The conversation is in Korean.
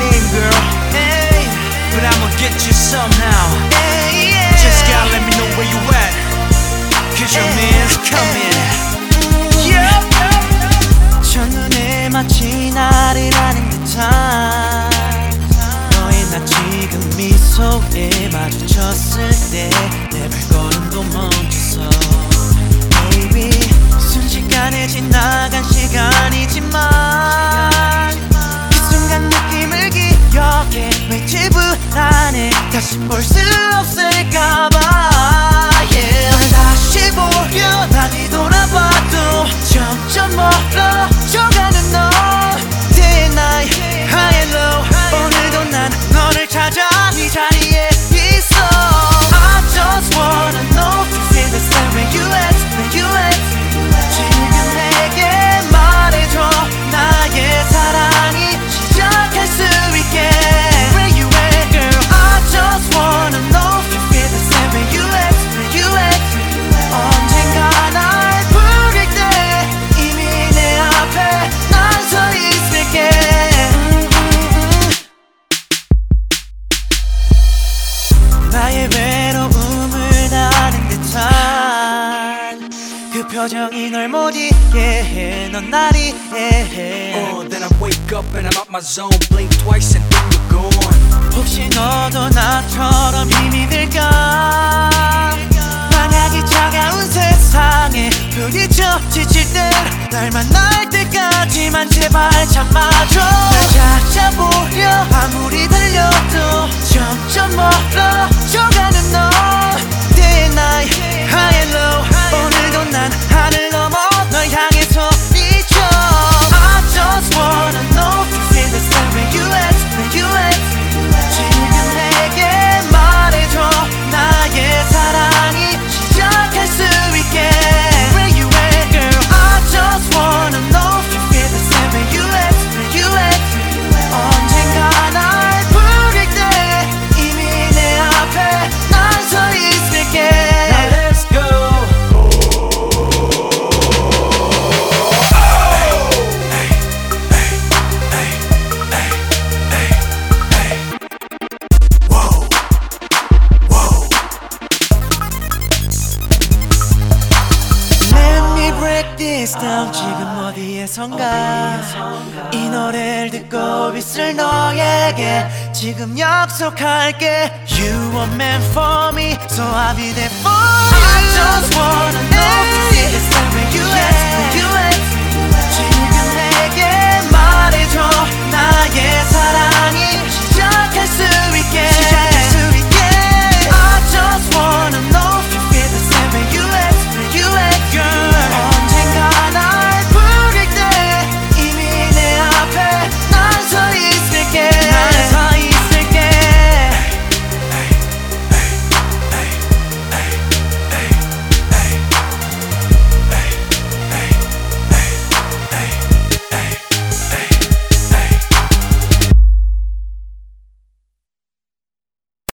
name, girl. Hey, but I'ma get you somehow. Hey, yeah. Just gotta let me know where you at. Cause your man's coming. Yeah. 첫눈에 마치 나를 아는 듯한 너의 나 지금 미소에 마주쳤을 때 내 발걸음 Por ser 나의 외로움을 아는 듯한 그 표정이 널 못 잊게 해넌날 이해해 Oh, then I wake up and I'm out my zone. Blink twice and then you're gone. 혹시 너도 나처럼 힘이 들까 만약에 차가운 세상에 부딪혀 지칠 땐날 만날 때까지만 제발 참아줘 날 찾아보려 아무리 달려도 this down 지금 어디에선가 이 노래를 듣고 있을 너에게 지금 약속할게 You were meant for me So I'll be there for you